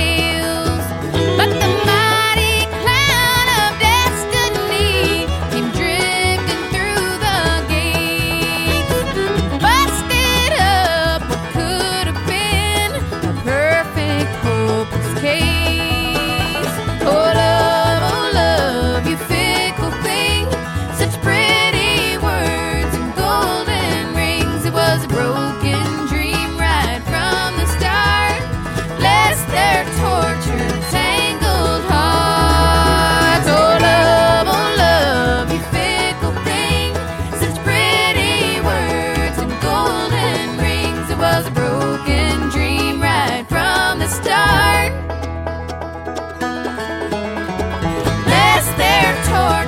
believe torn